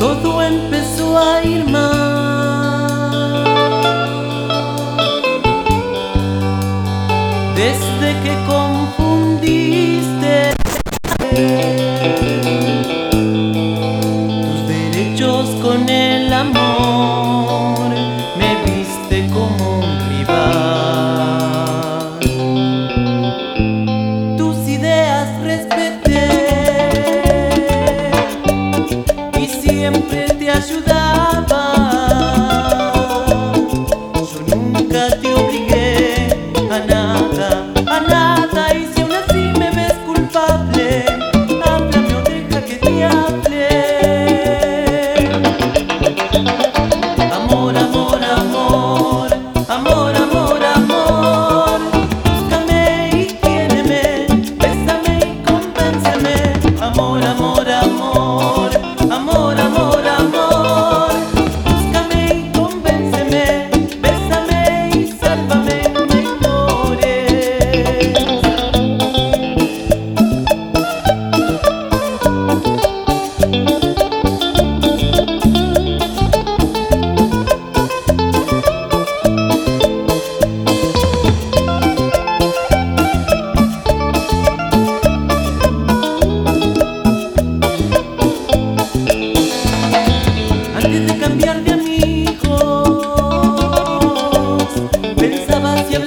todo empezó a ir mal. Desde que confundiste tus derechos con el amor.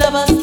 hablabas